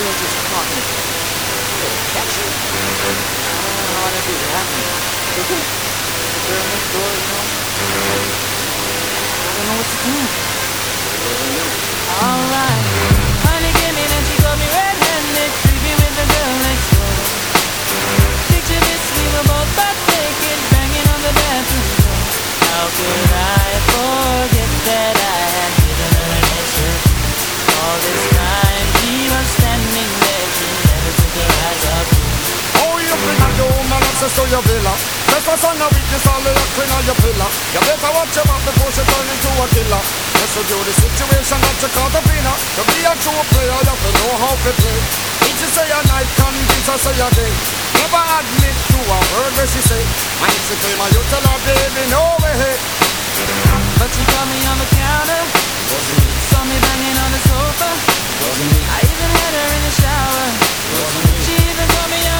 build this I don't know how to do it? Next door, you know? I don't know what to do. Alright. Honey came in and she got me red-handed, creepy with the girl next door. Picture this, we were both butt naked, banging on the bathroom door. How could I forget that I had given her an extra all this time? queen of your home access to your villa. That's my son of weakness, all the queen on your pillar. You better watch your back before she turn into a killer. This will do the situation that you call the winner. To be a true player, you have to know how to play. You say a night, convince her say a day. Never admit to a word where she say. And if she claim her, you tell her, baby, no way. But she caught me on the counter. Saw me banging on the sofa. I even had her in the shower. She even caught me on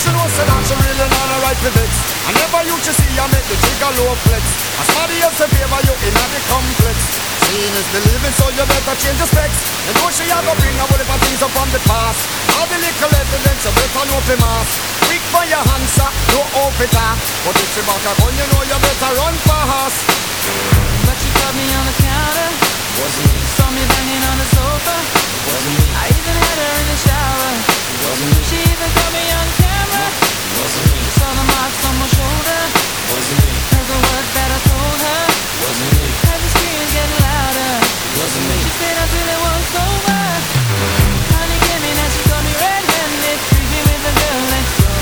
That really not a right for this. I never used to see you make the a low flex. And somebody else in favor you in a the complex. Seeing is believing, so you better change the specs. You know she a go bring a whole heap of things up from the past. All the little evidence you better know for mass. Quick for your hands up, no officer. But if she back a gun, you know you better run fast. But you got me on the counter. Wasn't me. Saw me banging on the sofa. Wasn't me. I even had her in the shower. Wasn't me. She even caught me on camera. Wasn't me. Saw the marks on my shoulder. Wasn't me. Heard the words that I told her. Wasn't me. Heard the screams getting louder. Wasn't me. She stayed until it was over. Honey came in and she caught me red-handed, creeping with the girl next door.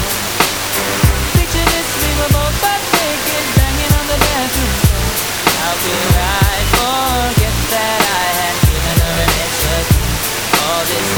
Picture this, we were both butt naked, banging on the bathroom floor. How could I forget that I had given her an extra? All this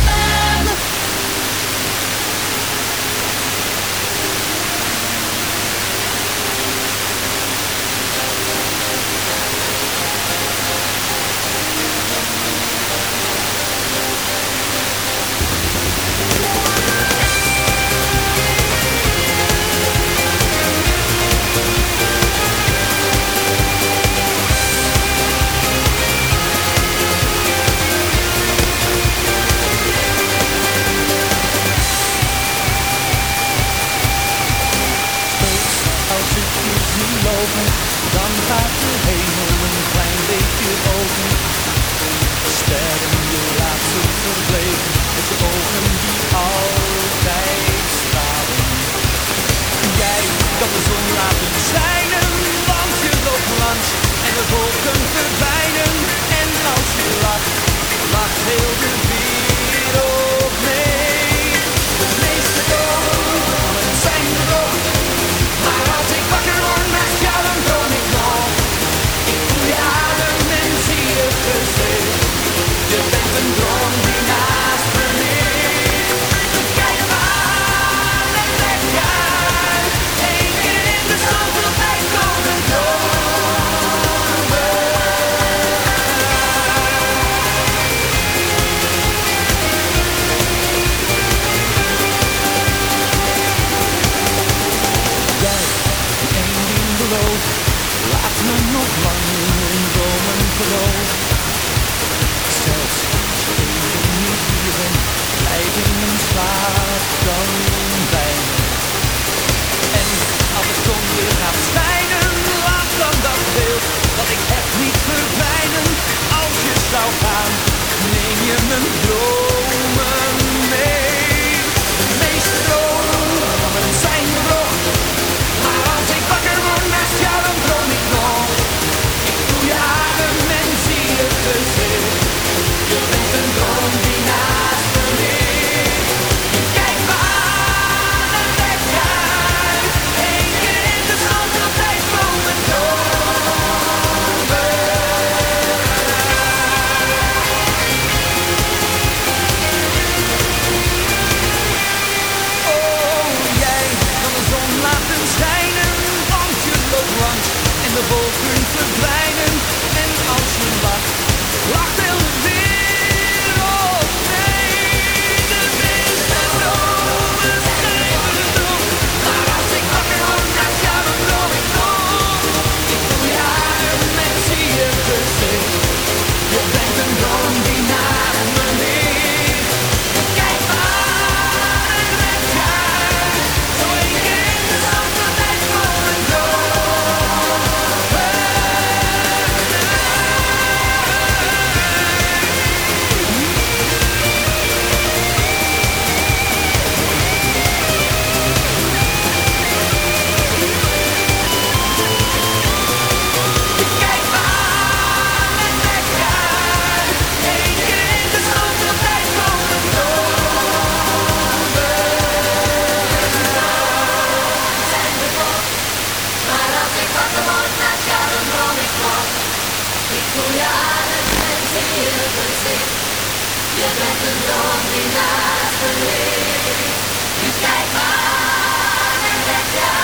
Kijk maar en let je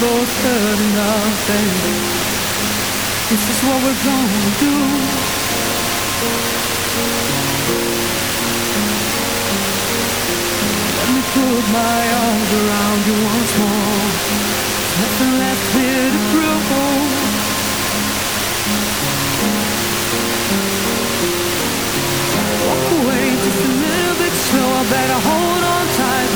both heard baby. This is what we're gonna do. Let me put my arms around you once more. Nothing left here to prove. Walk away just a little bit slow. I better hold on tight.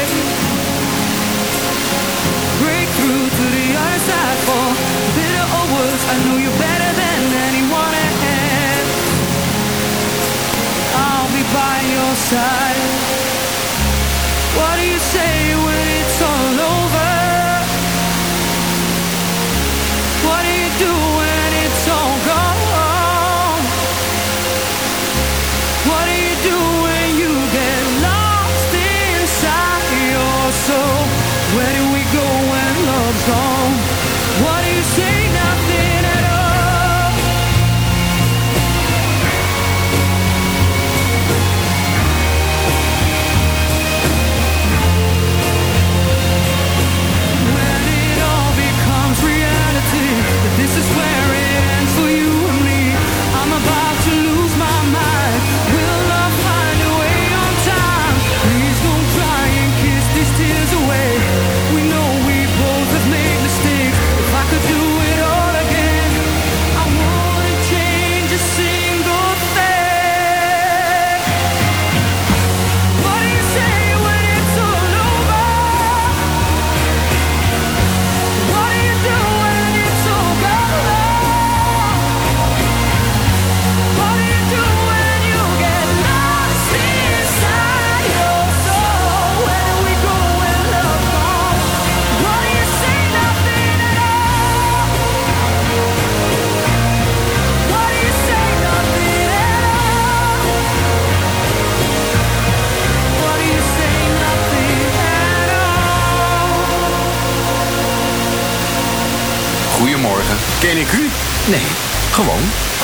side for bitter or worse I know you better than anyone else I'll be by your side. What do you say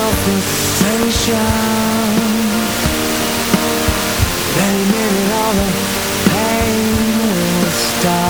Frustration. Any minute all the pain will stop.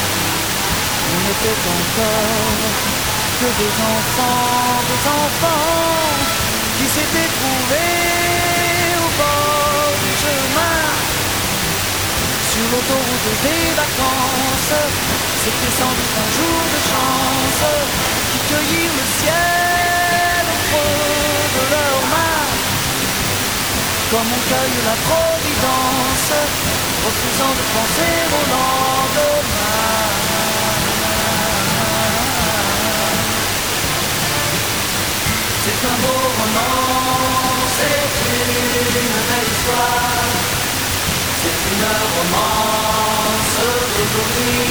on était encore que des enfants, des enfants qui s'étaient trouvés au bord du chemin. Sur l'autoroute des vacances, c'était sans doute un jour de chance qui cueillirent le ciel au creux de leurs mains. Comme on cueille la providence, refusant de penser au lendemain. C'est un beau roman, c'est une belle histoire. C'est une romance d'aujourd'hui.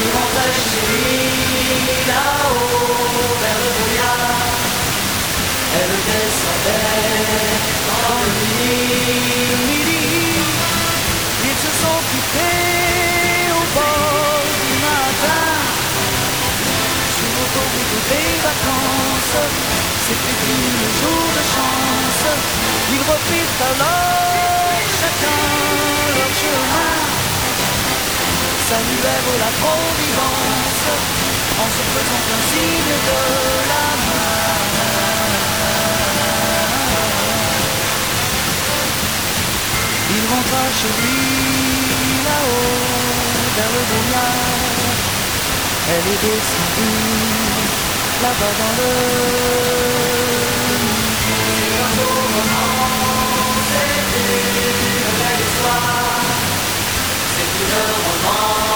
Il rentrait chez lui là-haut vers. Elle descendait dans le midi. Ils se sont quittés au bord Sur l'autoroute des vacances, c'était une jour de chance. Ils reprirent alors chacun leur chemin. Saluèrent la providence en se faisant un signe de la main. Il rentra chez lui là-haut vers le brouillard. Elle est descendue là-bas dans le midi. Un roman, c'est une belle histoire. C'est une romance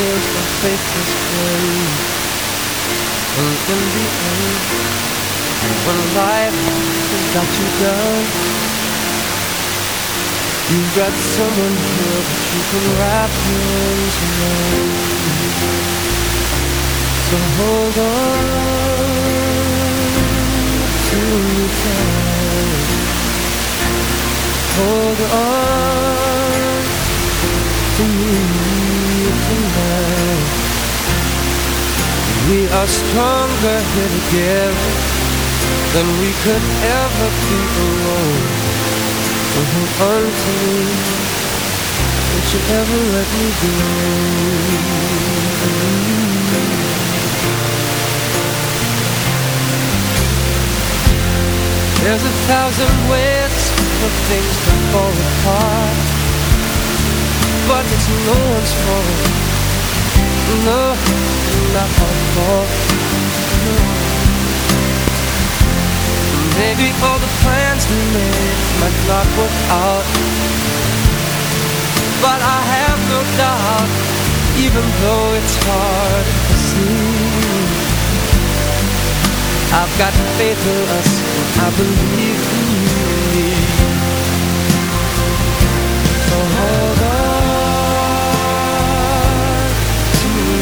is a faithless friend. And in the end, when life has got you down. You've got someone here that you can wrap your arms around. So hold on to me tight. Hold on to me tonight. We are stronger here together than we could ever be alone. So hold on to me Don't you ever let me go There's a thousand ways for things to fall apart But it's no one's fault No, not our fault No. Maybe all the plans we made might not work out. But I have no doubt Even though it's hard to see. I've got faith in us and I believe in me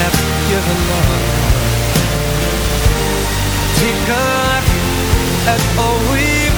have given up. Take a look at all we've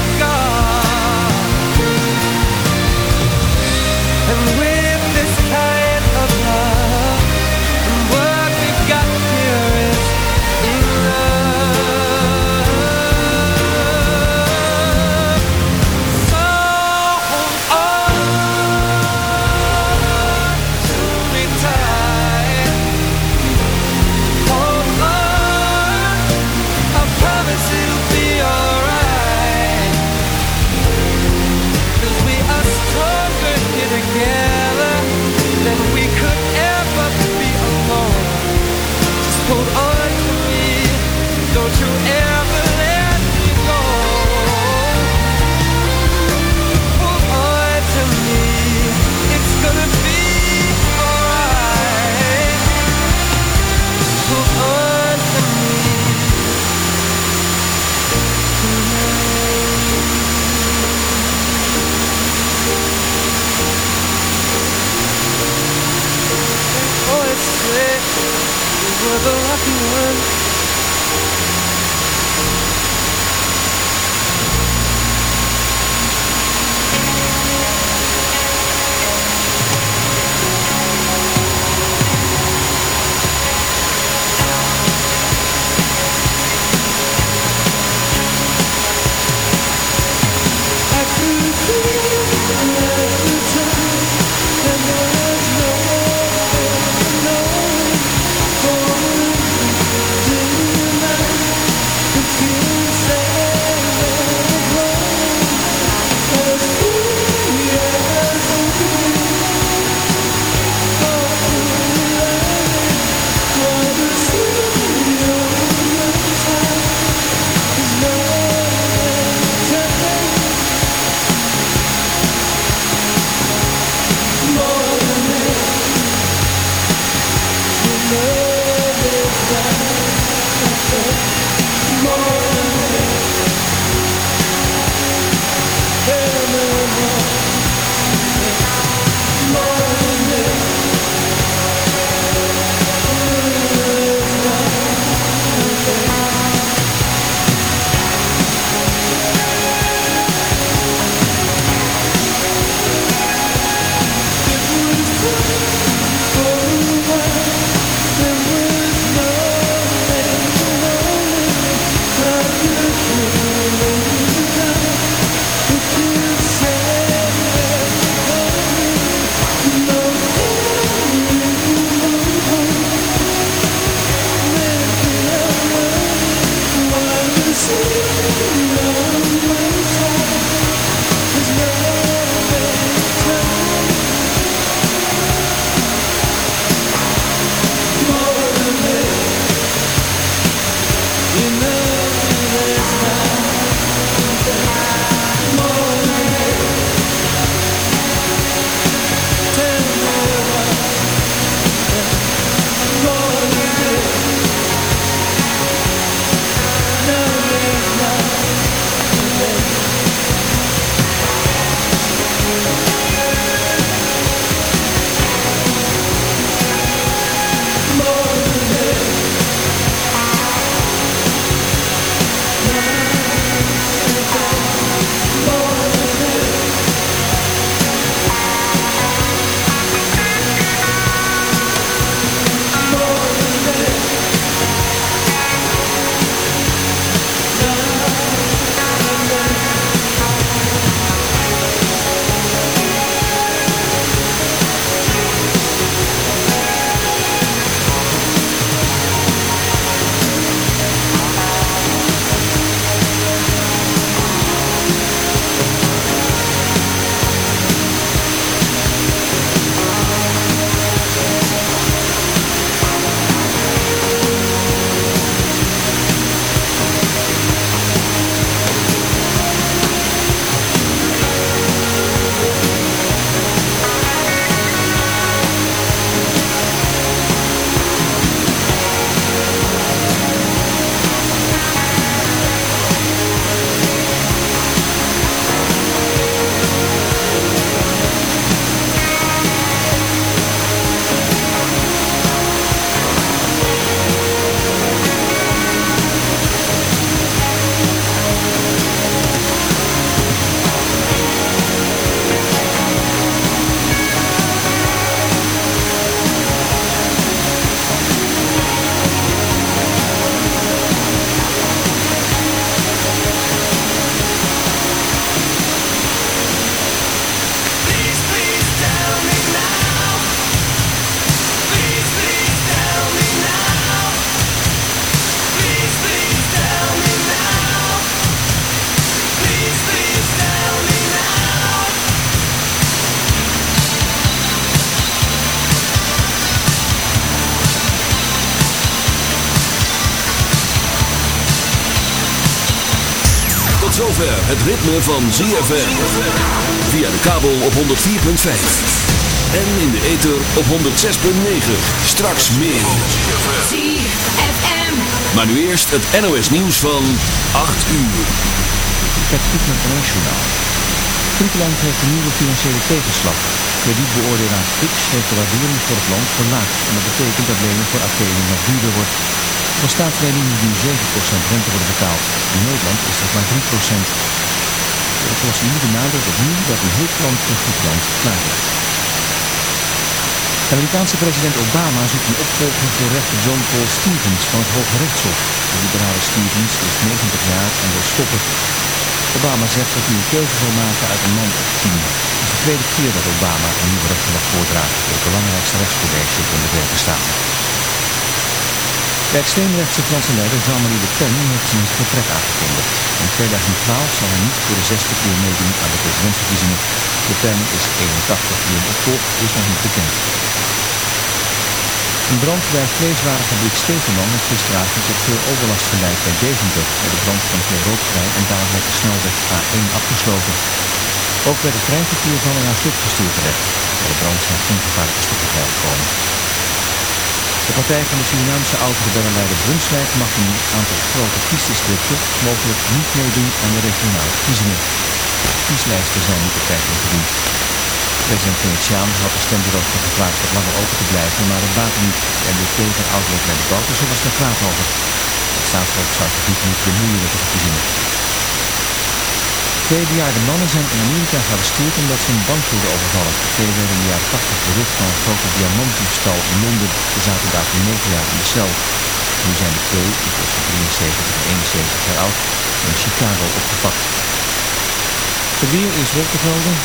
het ritme van ZFM. Via de kabel op 104.5. En in de ether op 106.9. Straks meer. ZFM. Maar nu eerst het NOS nieuws van 8 uur. Het Internationaal. Griekenland heeft een nieuwe financiële tegenslag. Kredietbeoordelaar Fitch heeft de waardering voor het land verlaagd. En dat betekent dat lenen voor Athene nog duurder wordt. Voor staatsleningen nu 7% rente worden betaald. In Nederland is dat maar 3%. De oplossing benadrukt opnieuw dat een heel plan voor Griekenland klaar. De Amerikaanse president Obama zoekt een opvolger voor rechter John Paul Stevens van het Hoge Rechtshof. De liberale Stevens is 90 jaar en wil stoppen. Obama zegt dat hij een keuze zal maken uit een man of tien. Het is de tweede keer dat Obama een nieuwe rechter mag voordragen voor het belangrijkste rechtscollege in de Verenigde Staten. De extreemrechtse Franse leider Jean-Marie Le Pen heeft zijn vertrek aangekondigd. In 2012 zal hij niet voor de zesde keer meedoen aan de presidentsverkiezingen. Le Pen is 81, wie hem opvolgt is nog niet bekend. Een brand bij vleeswarenfabriek Stevenman heeft gisteravond tot veel overlast geleid bij Deventer. Bij de brand kwam veel rook vrij en daarom werd de snelweg A1 afgesloten. Ook werd het treinverkeer van en naar stuk gestuurd terecht. Bij de brand zijn geen gevaarlijke stoffen vrijgekomen. De partij van de Surinaamse oud-rebellenleider Brunswijk mag in een aantal grote kiesdistricten mogelijk niet meedoen aan de regionale verkiezingen. Kieslijsten zijn niet op tijd ingediend. President Venetiaan had de stembureaus gevraagd wat langer open te blijven, maar het baatte niet. De NDP van oud-lid Boutersen was daar kwaad over. Het staatshoofd zou zich niet moeten bemoeien met de verkiezingen. Twee bejaarde mannen zijn in Amerika gearresteerd omdat ze een bank wilden overvallen. Twee werden in de jaren 80 berucht van een grote diamantdiefstal in Londen. Ze zaten daar voor 9 jaar in de cel. Nu zijn de twee, tussen 73 en 71 jaar oud, in Chicago opgepakt. Het weer is wolkenvelden.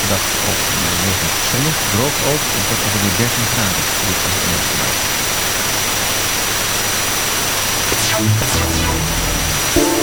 De dag ook regent zonnig, droog ook. Het wordt ongeveer 13 graden. Dit was het